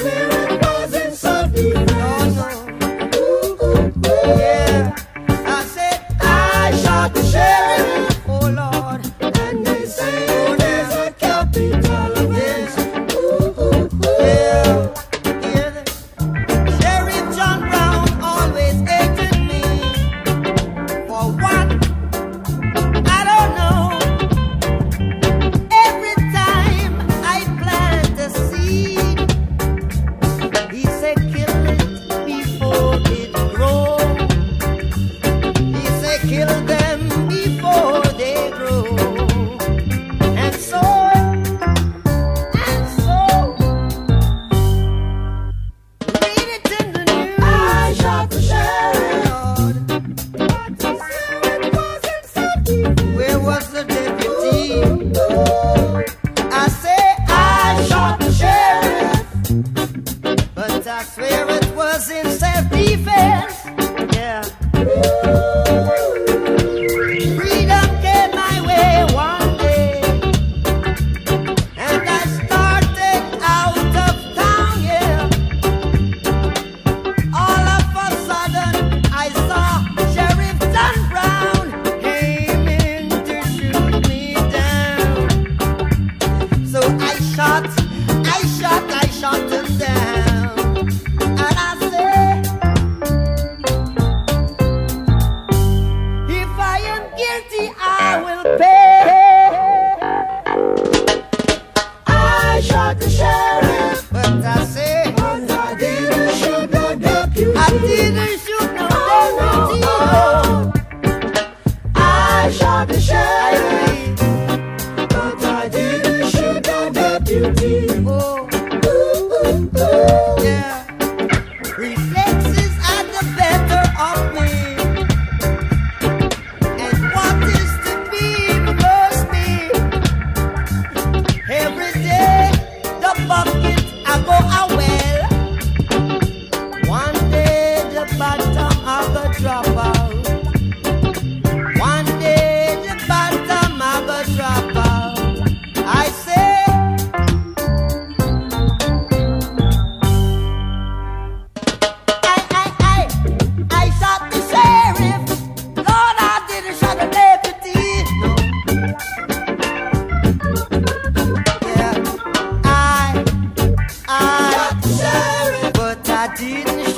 Slim. the sheriff. But I say, I didn't help you. I didn't. but I didn't.